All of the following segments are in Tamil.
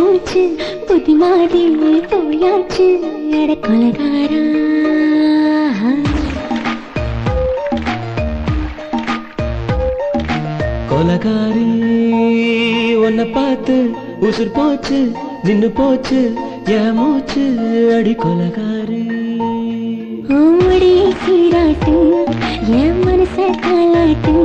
போச்சு புத்தி மாறி போயாச்சு? அட கொலகாரா. கொலகாரி உன்னை பார்த்து உசுர் போச்சு நின்னு போச்சு என் மூச்சு அடி கொலகாரி. ஓடி சீராட்டு என் மனச தாளாட்டு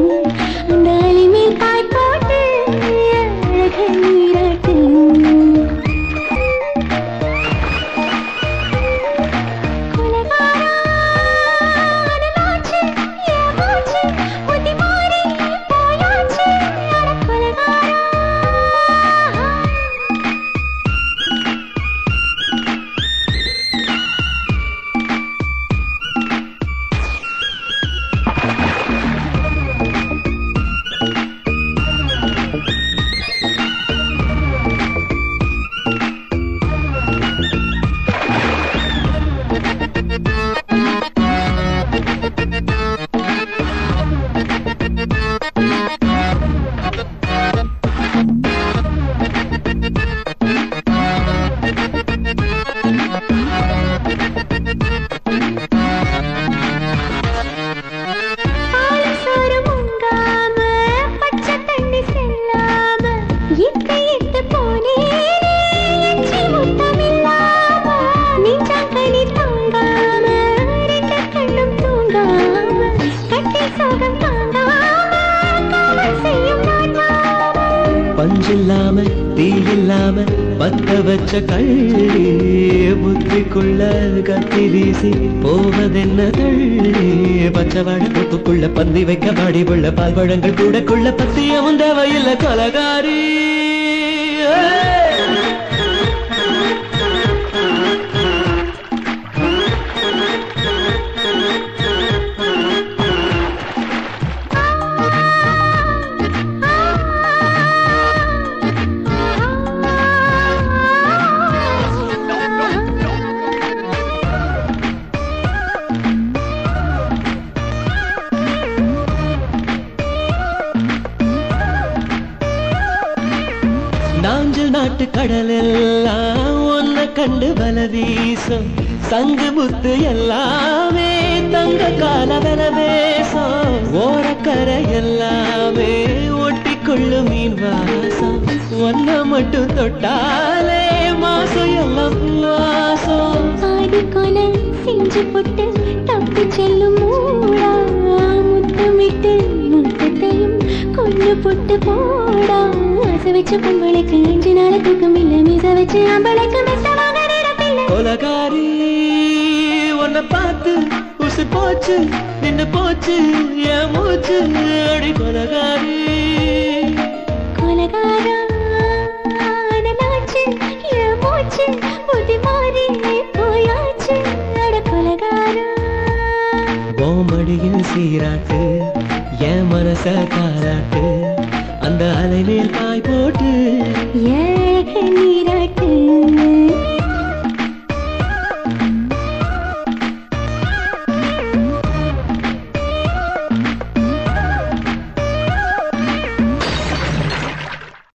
பஞ்சில்லாம தீ இல்லாம பத்த வச்ச கள்ளி புத்திக்குள்ள கத்தி வீசி போவதென்ன தள்ளி? பச்சை வழக்குள்ள பந்தி வைக்க பாடி உள்ள பால் பழங்கள் கூடக்குள்ள பத்தியமும் தேவையில்ல கொலகாரி. நாஞ்சில் நாட்டு கடலெல்லாம் உன்னை கண்டு வல வீசும். சங்கு முத்து எல்லாமே தங்க கால வல வேசம் ஓரக்கரை எல்லாமே ஒட்டிக்கொள்ளும் மீன் வாசம் ஒன்ன மட்டும் தொட்டாலே மாசம் எல்லாம் வாசம் ஆடி கொலை செஞ்சு போட்டு தப்பி செல்லும் மூடா முத்தமிட்டு முத்தத்தையும் கொண்டு போட்டு போடா. ஆசை வச்ச பொங்கலுக்கு அஞ்சு நாள் தூக்கம் இல்ல. மீச வச்சு அம்பளைக்கு நிரப்பில்லை கொலகாரி உன்னை பார்த்து உசு போச்சு நின்னு போச்சு என் மூச்சு. அடி கொலகாரி. கொலகாரா அனலாச்சு என் மூச்சு. புத்தி மாறி போயாச்சு. அட கொலகாரா. ஓமடியில் சீராட்டு என் மனச காலாட்டு அந்த அலை மேல் காய் போட்டு ஏழக